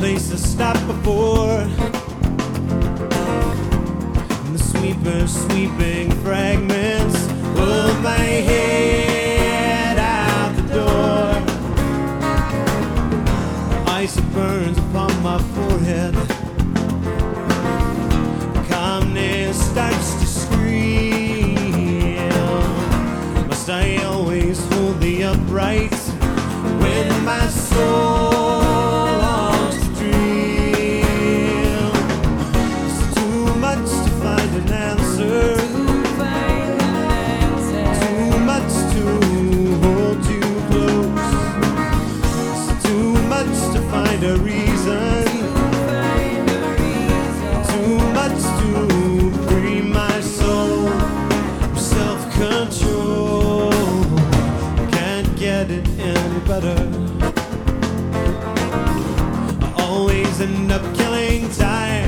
place to stop before. And the sweeper sweeping fragments of my head out the door. Ice burns upon my forehead. Calmness starts to scream. Must I always hold the upright when my soul? The reason. Too much to free my soul. Self control. Can't get it any better. I always end up killing time.